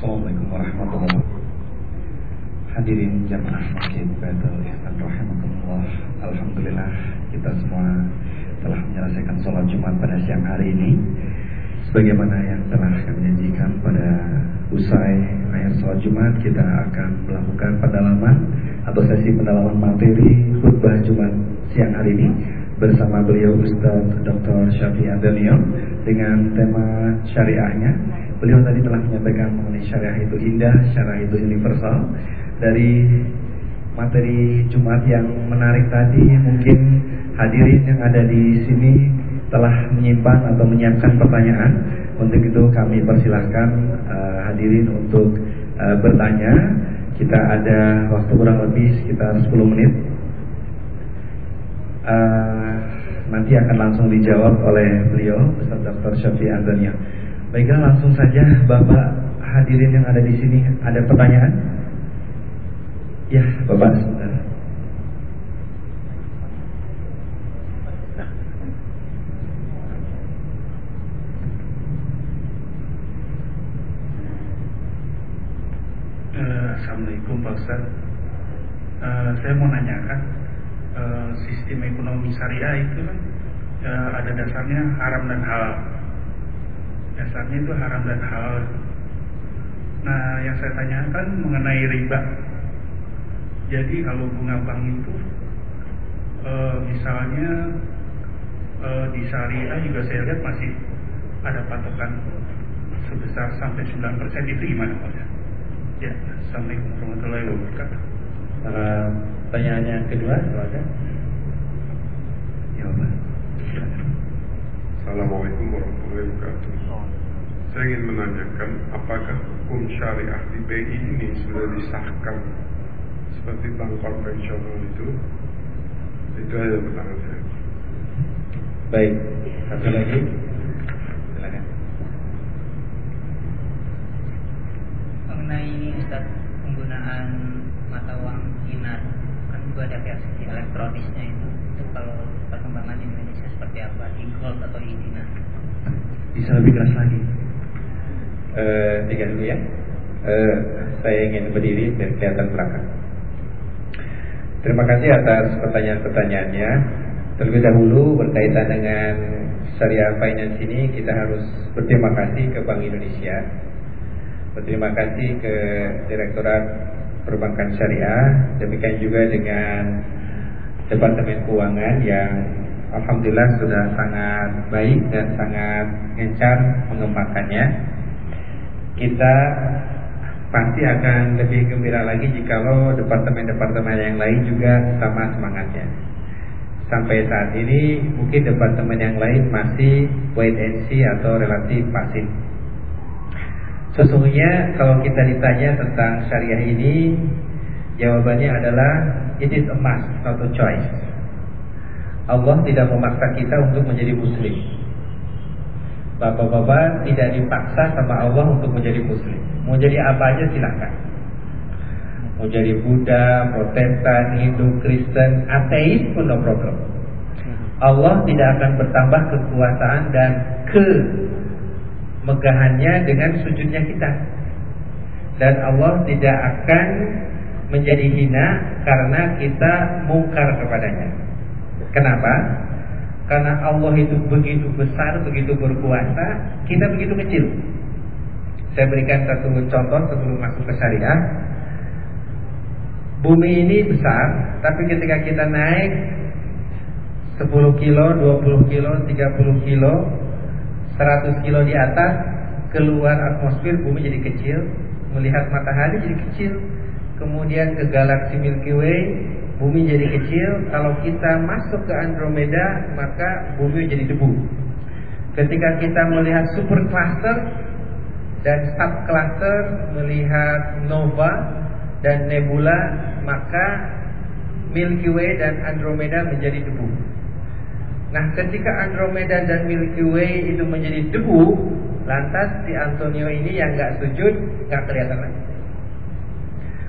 Assalamualaikum warahmatullahi wabarakatuh. Hadirin jamaah Masjid Baitul Ihsan rahimakumullah. Alhamdulillah kita semua telah menyelesaikan sholat Jumat pada siang hari ini. Sebagaimana yang telah kami janjikan pada usai akhir sholat Jumat kita akan melakukan pendalaman atau sesi pendalaman materi khutbah Jumat siang hari ini bersama beliau Ustaz Dr. Syafi Antonio dengan tema syariahnya. Beliau tadi telah menyampaikan mengenai syariah itu indah, syariah itu universal. Dari materi Jumat yang menarik tadi mungkin hadirin yang ada di sini telah menyimpan atau menyiapkan pertanyaan. Untuk itu kami persilahkan uh, hadirin untuk uh, bertanya. Kita ada waktu kurang lebih sekitar 10 menit. Uh, nanti akan langsung dijawab oleh beliau Ustaz Dr. Syafi Antonio. Baiklah langsung saja Bapak hadirin yang ada di sini ada pertanyaan? Ya, Bapak. Uh, Assalamualaikum Pak Ustaz uh, Saya mau nanyakan Sistem ekonomi syariah itu uh, Ada dasarnya haram dan halal Dasarnya itu haram dan halal Nah yang saya tanyakan mengenai riba Jadi kalau bunga bank itu uh, Misalnya uh, Di syariah juga saya lihat masih Ada patokan Sebesar sampai 9% itu gimana Pak? Ya, Assalamualaikum warahmatullahi wabarakatuh. Uh, pertanyaan yang kedua, silakan. Ya, Pak. Assalamualaikum warahmatullahi wabarakatuh. Saya ingin menanyakan apakah hukum syariah di BI ini sudah disahkan seperti bank konvensional itu? Itu aja pertanyaan saya. Baik, satu lagi. Silakan. mengenai ini Ustaz penggunaan mata uang dinar juga ada versi elektronisnya itu itu kalau perkembangan Indonesia seperti apa di gold atau di dinar Bisa lebih keras lagi. Uh, tiga dulu ya. Uh, saya ingin berdiri dan kelihatan belakang. Terima kasih atas pertanyaan-pertanyaannya. Terlebih dahulu berkaitan dengan syariah finance ini kita harus berterima kasih ke Bank Indonesia Berterima kasih ke Direktorat Perbankan Syariah Demikian juga dengan Departemen Keuangan yang Alhamdulillah sudah sangat baik dan sangat gencar mengembangkannya. Kita pasti akan lebih gembira lagi jikalau departemen-departemen yang lain juga sama semangatnya. Sampai saat ini mungkin departemen yang lain masih wait and see atau relatif pasif Sesungguhnya kalau kita ditanya tentang syariah ini Jawabannya adalah It is a must, not a choice. Allah tidak memaksa kita untuk menjadi muslim. Bapak-bapak tidak dipaksa sama Allah untuk menjadi muslim. Mau jadi apa aja silahkan Mau jadi Buddha, Protestan, Hindu, Kristen, ateis pun no problem. Allah tidak akan bertambah kekuasaan dan ke megahannya dengan sujudnya kita. Dan Allah tidak akan menjadi hina karena kita mungkar kepadanya. Kenapa? karena Allah itu begitu besar begitu berkuasa kita begitu kecil. Saya berikan satu contoh sebelum masuk ke syariah. Bumi ini besar tapi ketika kita naik 10 kilo, 20 kilo, 30 kilo 100 kilo di atas keluar atmosfer bumi jadi kecil melihat matahari jadi kecil kemudian ke galaksi Milky Way bumi jadi kecil. Kalau kita masuk ke Andromeda maka bumi jadi debu. Ketika kita melihat super cluster dan sub cluster melihat nova dan nebula maka Milky Way dan Andromeda menjadi debu Nah ketika Andromeda dan Milky Way itu menjadi debu Lantas si Antonio ini yang gak sujud gak kelihatan lagi.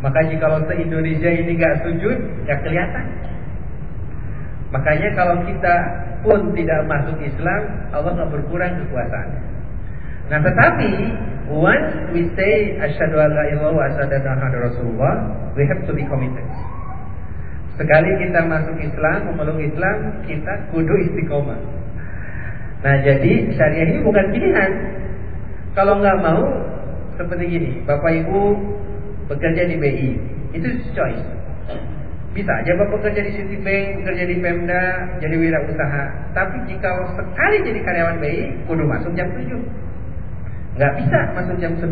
Maka jika se-Indonesia ini gak sujud gak kelihatan. Makanya kalau kita pun tidak masuk Islam Allah gak berkurang kekuasaannya. Nah tetapi once we say asyhadu an la ilaha wa rasulullah, we have to be committed. Sekali kita masuk Islam, memeluk Islam, kita kudu istiqomah. Nah, jadi syariah ini bukan pilihan. Kalau nggak mau, seperti gini, Bapak Ibu bekerja di BI, itu choice. Bisa aja Bapak bekerja di Citibank, bekerja di Pemda, jadi wirausaha. Tapi jika sekali jadi karyawan BI, kudu masuk jam 7. Nggak bisa masuk jam 9.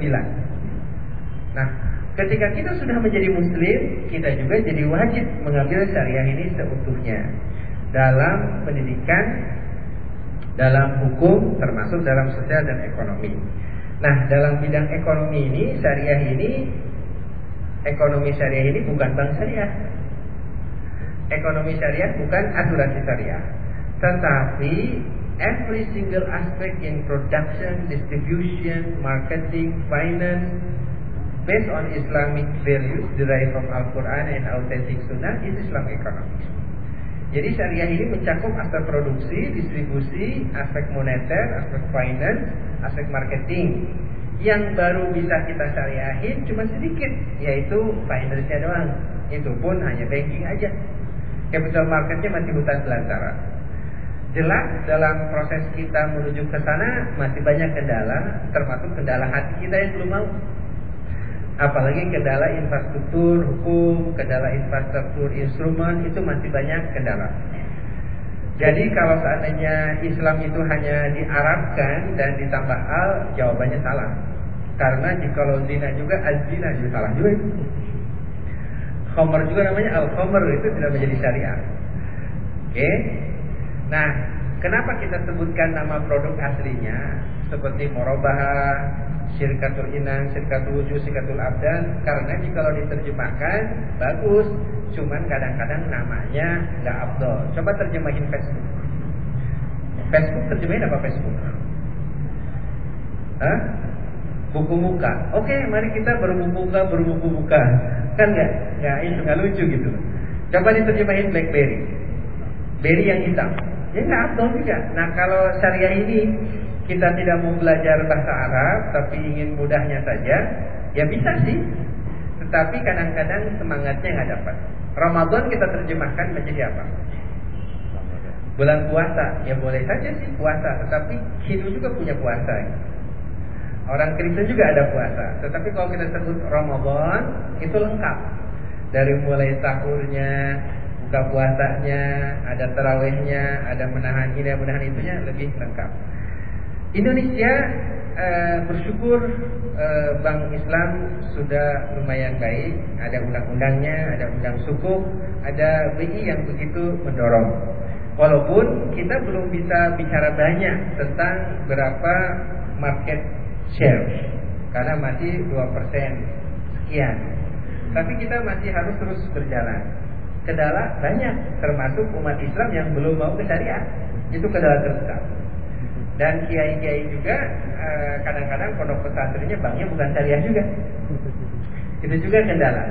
Nah, ketika kita sudah menjadi muslim, kita juga jadi wajib mengambil syariah ini seutuhnya. Dalam pendidikan, dalam hukum, termasuk dalam sosial dan ekonomi. Nah, dalam bidang ekonomi ini, syariah ini, ekonomi syariah ini bukan bank syariah. Ekonomi syariah bukan asuransi syariah. Tetapi every single aspect in production, distribution, marketing, finance, based on Islamic values derived from Al-Quran and authentic Sunnah is Islam economics. Jadi syariah ini mencakup aspek produksi, distribusi, aspek moneter, aspek finance, aspek marketing. Yang baru bisa kita syariahin cuma sedikit, yaitu finance-nya doang. Itu pun hanya banking aja. Capital marketnya masih hutan belantara. Jelas dalam proses kita menuju ke sana masih banyak kendala, termasuk kendala hati kita yang belum mau. Apalagi kendala infrastruktur hukum, kendala infrastruktur instrumen itu masih banyak kendala. Jadi kalau seandainya Islam itu hanya diarabkan dan ditambah al, jawabannya salah. Karena jika zina juga al-zina juga salah juga. Khomer juga namanya al-khomer itu tidak menjadi syariah. Oke. Nah, kenapa kita sebutkan nama produk aslinya seperti morobaha, syirkatul inan, syirkatul wujud, syirkatul abdan karena jika diterjemahkan bagus, cuman kadang-kadang namanya nggak abdol. Coba terjemahin Facebook. Facebook terjemahin apa Facebook? Hah? Buku muka. Oke, mari kita berbuku muka, berbuku muka. Kan nggak nggak itu nggak lucu gitu. Coba diterjemahin BlackBerry. Berry yang hitam. Ya nggak abdol juga. Nah kalau syariah ini kita tidak mau belajar bahasa Arab tapi ingin mudahnya saja, ya bisa sih. Tetapi kadang-kadang semangatnya nggak dapat. Ramadan kita terjemahkan menjadi apa? Bulan puasa, ya boleh saja sih puasa, tetapi Hindu juga punya puasa. Orang Kristen juga ada puasa, tetapi kalau kita sebut Ramadan itu lengkap. Dari mulai sahurnya, buka puasanya, ada terawihnya, ada menahan ini, menahan itunya lebih lengkap. Indonesia uh, bersyukur uh, Bank Islam sudah lumayan baik, ada undang-undangnya, ada undang suku, ada BI yang begitu mendorong. Walaupun kita belum bisa bicara banyak tentang berapa market share karena masih 2% sekian. Tapi kita masih harus terus berjalan. Kendala banyak termasuk umat Islam yang belum mau ke syariah. Itu kendala terbesar. Dan kiai-kiai juga eh, kadang-kadang pondok pesantrennya banknya bukan syariah juga. Itu juga kendala.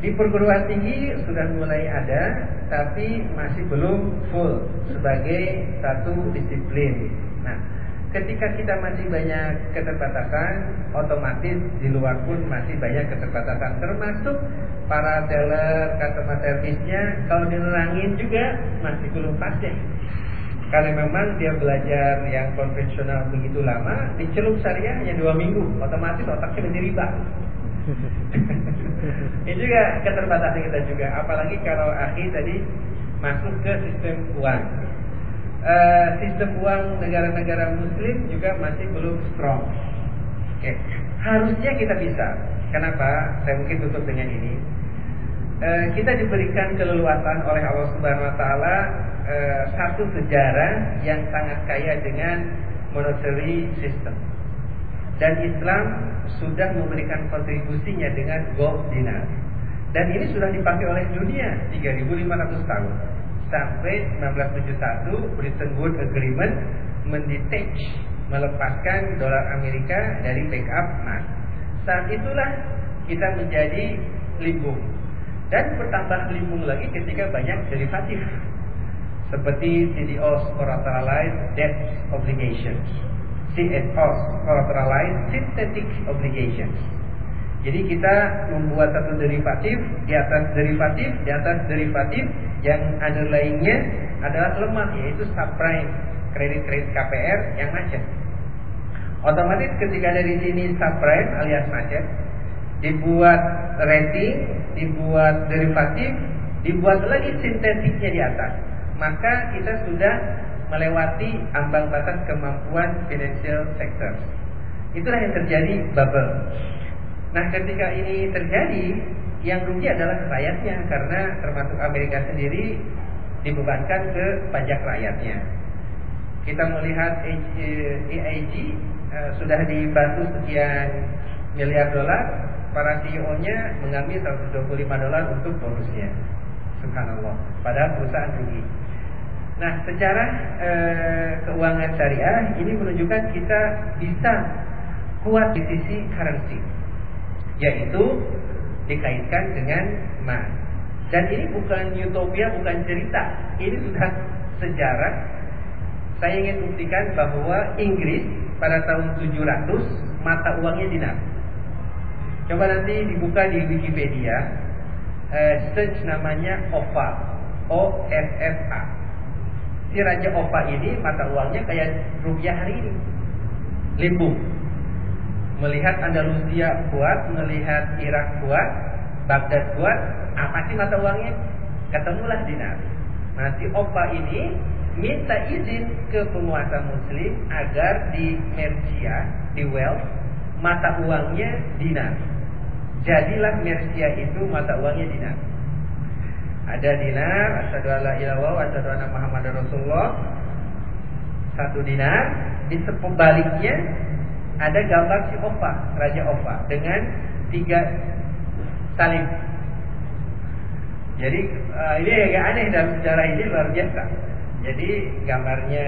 Di perguruan tinggi sudah mulai ada, tapi masih belum full sebagai satu disiplin. Nah, ketika kita masih banyak keterbatasan, otomatis di luar pun masih banyak keterbatasan, termasuk para seller, customer service-nya, kalau dinerangin juga masih belum pas ya. Karena memang dia belajar yang konvensional begitu lama, dicelup syariah hanya dua minggu, otomatis otaknya menjadi riba. Ini juga keterbatasan kita juga, apalagi kalau akhir tadi masuk ke sistem uang. Uh, sistem uang negara-negara Muslim juga masih belum strong. Oke, harusnya kita bisa. Kenapa? Saya mungkin tutup dengan ini. Uh, kita diberikan keleluasan oleh Allah Subhanahu Wa Taala uh, satu sejarah yang sangat kaya dengan monetary system. Dan Islam sudah memberikan kontribusinya dengan gold dinar. Dan ini sudah dipakai oleh dunia 3.500 tahun. Sampai 1971 Bretton Woods Agreement mendetach, melepaskan dolar Amerika dari backup emas. Saat itulah kita menjadi limbung. Dan bertambah limbung lagi ketika banyak derivatif. Seperti CDOs collateralized debt obligations. CSOs, collateralized synthetic obligations. Jadi kita membuat satu derivatif di atas derivatif di atas derivatif yang underlyingnya adalah lemah yaitu subprime kredit-kredit KPR yang macet. Otomatis ketika dari sini subprime alias macet dibuat rating, dibuat derivatif, dibuat lagi sintetiknya di atas, maka kita sudah melewati ambang batas kemampuan financial sector. Itulah yang terjadi bubble. Nah, ketika ini terjadi, yang rugi adalah rakyatnya karena termasuk Amerika sendiri dibebankan ke pajak rakyatnya. Kita melihat EIG uh, sudah dibantu sekian miliar dolar, para CEO-nya mengambil 125 dolar untuk bonusnya. Subhanallah. Padahal perusahaan rugi. Nah, secara e, keuangan syariah ini menunjukkan kita bisa kuat di sisi currency, yaitu dikaitkan dengan emas. Dan ini bukan utopia, bukan cerita. Ini sudah sejarah. Saya ingin buktikan bahwa Inggris pada tahun 700 mata uangnya dinar. Coba nanti dibuka di Wikipedia, uh, search namanya OFA, O F F A si Raja Opa ini mata uangnya kayak rupiah hari ini. Limbung. Melihat Andalusia kuat, melihat Irak kuat, Baghdad kuat, apa sih mata uangnya? Ketemulah dinar. Nah si Opa ini minta izin ke penguasa muslim agar di Mercia, di Wales, mata uangnya dinar. Jadilah Mercia itu mata uangnya dinar ada dinar asyhadu alla ilaha wa asyhadu anna rasulullah. Satu dinar. Di sebaliknya ada gambar si Opa raja Opa dengan tiga salim jadi uh, ini agak aneh dalam sejarah ini luar biasa. Jadi gambarnya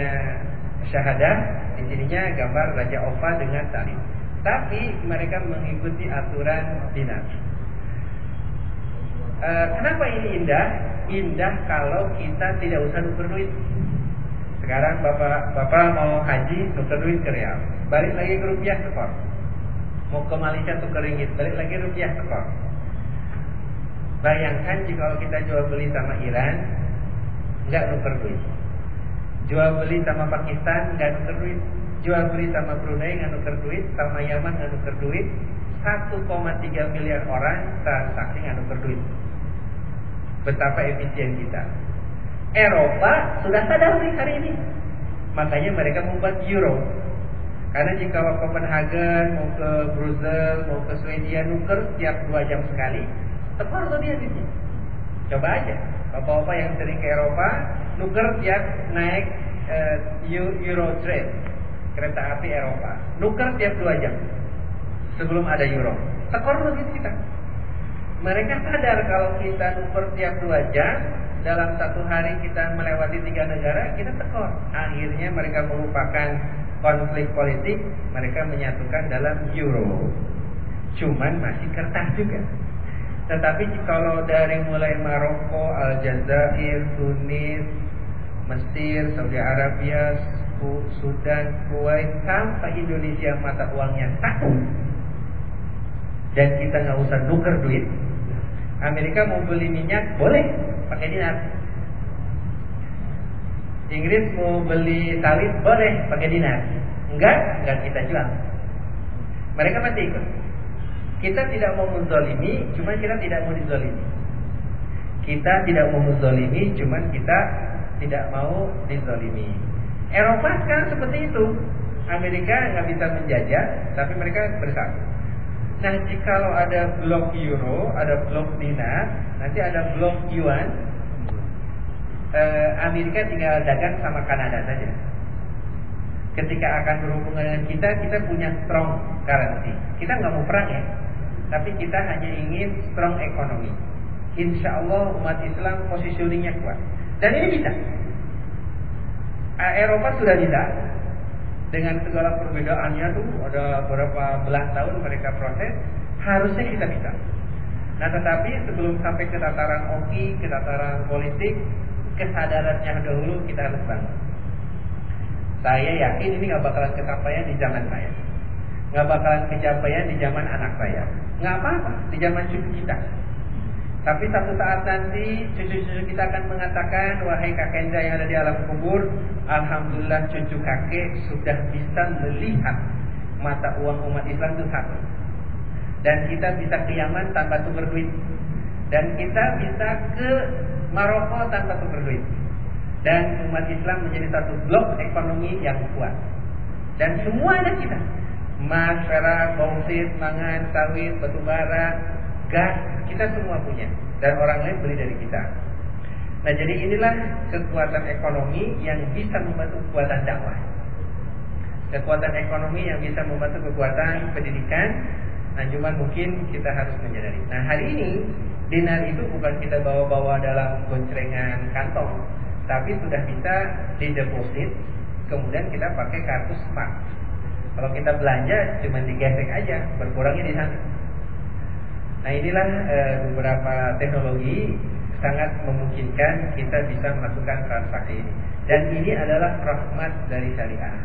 syahadah di sininya gambar raja Opa dengan salim tapi mereka mengikuti aturan dinar e, kenapa ini indah? Indah kalau kita tidak usah nuker duit. Sekarang bapak bapak mau haji nuker duit ke real, balik lagi ke rupiah tekor. Mau ke Malaysia tuker ringgit, balik lagi rupiah tekor. Bayangkan jika kita jual beli sama Iran, nggak nuker duit. Jual beli sama Pakistan nggak nuker duit. Jual beli sama Brunei nggak nuker duit, sama Yaman nggak nuker duit. 1,3 miliar orang transaksi nggak nuker duit betapa efisien kita. Eropa sudah sadar nih hari ini. Makanya mereka membuat euro. Karena jika ke Copenhagen, mau ke Brussels, mau ke Swedia nuker setiap dua jam sekali, tepat tuh dia di sini. Coba aja, bapak-bapak yang sering ke Eropa, nuker tiap naik uh, Euro Train, kereta api Eropa, nuker tiap dua jam sebelum ada euro. Tekor lagi kita. Mereka sadar kalau kita nuker tiap dua jam dalam satu hari kita melewati tiga negara, kita tekor. Akhirnya mereka melupakan konflik politik, mereka menyatukan dalam euro. Cuman masih kertas juga. Tetapi kalau dari mulai Maroko, Aljazair, Tunis, Mesir, Saudi Arabia, Sudan, Kuwait, sampai Indonesia mata uangnya satu, dan kita nggak usah nuker duit, Amerika mau beli minyak boleh pakai dinar. Inggris mau beli sawit boleh pakai dinar. Enggak, enggak kita jual. Mereka pasti ikut. Kita tidak mau menzolimi, cuma kita tidak mau dizolimi. Kita tidak mau menzolimi, cuma kita tidak mau dizolimi. Eropa sekarang seperti itu. Amerika nggak bisa menjajah, tapi mereka bersatu. Nah, jika ada blok euro, ada blok dinar, nanti ada blok yuan, eh, Amerika tinggal dagang sama Kanada saja. Ketika akan berhubungan dengan kita, kita punya strong currency. Kita nggak mau perang ya, tapi kita hanya ingin strong ekonomi. Insya Allah umat Islam positioningnya kuat. Dan ini bisa. Eropa sudah bisa, dengan segala perbedaannya tuh ada beberapa belas tahun mereka proses harusnya kita bisa. Nah tetapi sebelum sampai ke tataran oki ke tataran politik kesadarannya dahulu kita harus bangun. Saya yakin ini nggak bakalan kesampaian di zaman saya, nggak bakalan kesampaian di zaman anak saya, nggak apa-apa di zaman cucu kita. Tapi satu saat nanti cucu-cucu kita akan mengatakan Wahai kakenda yang ada di alam kubur Alhamdulillah cucu kakek sudah bisa melihat Mata uang umat Islam itu satu. Dan kita bisa ke Yaman tanpa tukar duit. Dan kita bisa ke Maroko tanpa tukar duit. Dan umat Islam menjadi satu blok ekonomi yang kuat. Dan semua ada kita Emas, perak, bauksit, mangan, sawit, batu bara gas kita semua punya dan orang lain beli dari kita. Nah, jadi inilah kekuatan ekonomi yang bisa membantu kekuatan dakwah. Kekuatan ekonomi yang bisa membantu kekuatan pendidikan. Nah, cuma mungkin kita harus menyadari. Nah, hari ini dinar itu bukan kita bawa-bawa dalam goncrengan kantong, tapi sudah bisa dideposit, kemudian kita pakai kartu smart. Kalau kita belanja cuma digesek aja, berkurangnya di sana. Nah inilah e, beberapa teknologi sangat memungkinkan kita bisa melakukan transaksi ini. Dan ini adalah rahmat dari syariah,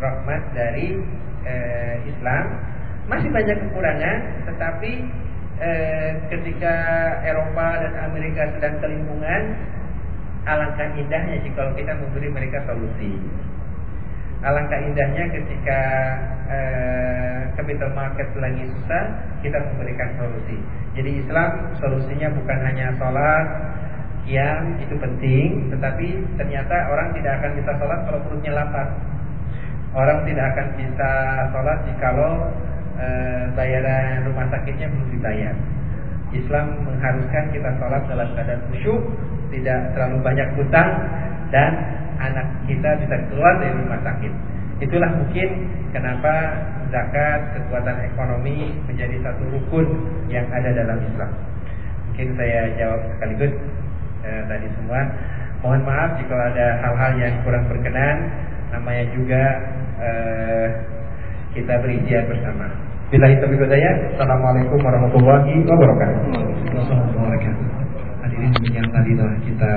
rahmat dari e, Islam. Masih banyak kekurangan, tetapi e, ketika Eropa dan Amerika sedang kelimpungan, alangkah indahnya jika kita memberi mereka solusi. Alangkah indahnya ketika eh, capital market lagi susah, kita memberikan solusi. Jadi Islam solusinya bukan hanya sholat, yang itu penting, tetapi ternyata orang tidak akan bisa sholat kalau perutnya lapar. Orang tidak akan bisa sholat jikalau eh, bayaran rumah sakitnya belum dibayar. Islam mengharuskan kita sholat dalam keadaan khusyuk, tidak terlalu banyak hutang dan anak kita bisa keluar dari rumah sakit. Itulah mungkin kenapa zakat kekuatan ekonomi menjadi satu rukun yang ada dalam Islam. Mungkin saya jawab sekaligus eh, tadi semua. Mohon maaf jika ada hal-hal yang kurang berkenan. Namanya juga eh, kita beriziar bersama. Bila itu saya, Assalamualaikum warahmatullahi wabarakatuh. Assalamualaikum warahmatullahi wabarakatuh. Hadirin yang tadi telah kita